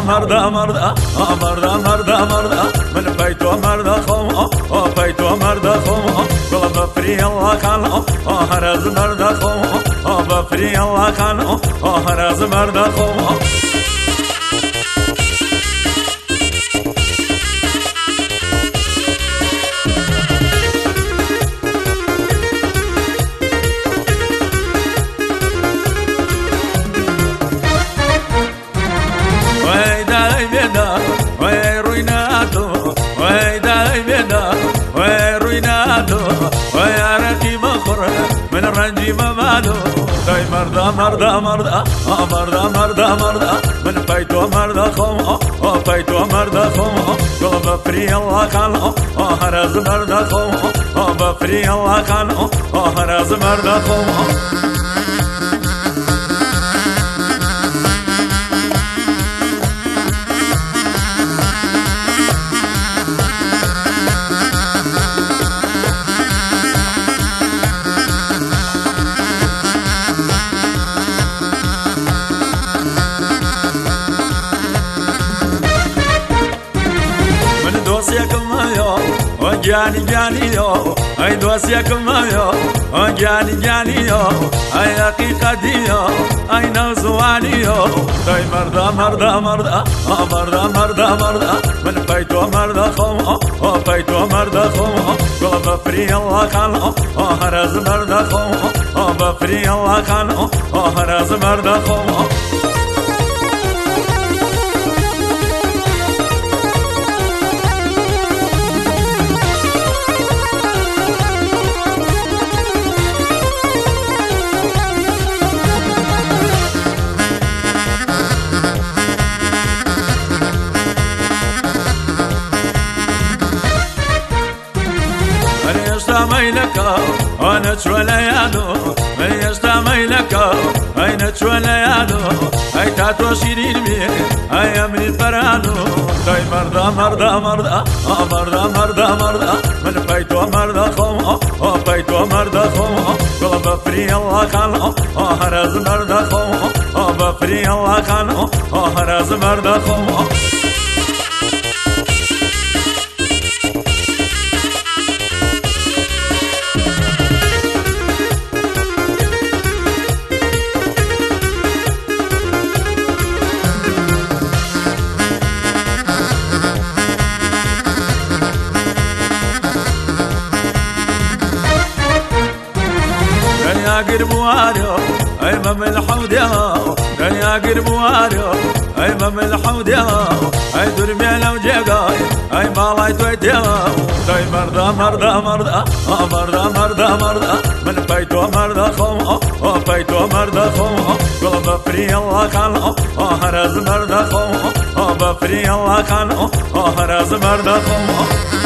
مرد! مرد! مرد! مرد! مرد! من پیتو مردا خوم او پیتو مردا خوم گل بفری الله کن او هر از مرد خوم او بفری الله کن او هر از مردا خوم من الرنجي ما مالو. داي مرضى مرضى مرضى مرضى مرضى مرضى من بيتو مرضى خوم بيتو مرضى خوم قلب بفري الله كان. هرز مرضى خوم بفري الله كان. هرز مرضى خوم جاني جاني يو أي دوسيكم يو جاني جاني يو أي حقيقتي يو أي نوزواني يو. داي مردا مردا مردا مردا مردا مردا من بيتو مردا خوم بيتو مردا خوم بفري الله كان هرز مردا خوم بفري الله كان هرز مردا خوم يستميلك أنا توليانو من يستميلك اين توليانو أي تاتو شيرين بي أي أمري فرانو. داي مردا مردا مردا مردا مردا مردا. من بيتو مردا خوم بيتو مردا خوم بفري الله كان هرز مردا خوم بفري الله كان هرز مردا خوم قرب واريو أي مم الحوض يا دنيا قرب واريو أي مم الحوض يا أي درمي لو جاي أي مالاي تويت يا داي مرضى مرضى مرضى. مرضى مرضى مرضى. من بيتو مرضى خوم بيتو مرضى خوم قلب بفري الله كان. هرز مرضى خوم بفري الله كان. هرز مرضى خوم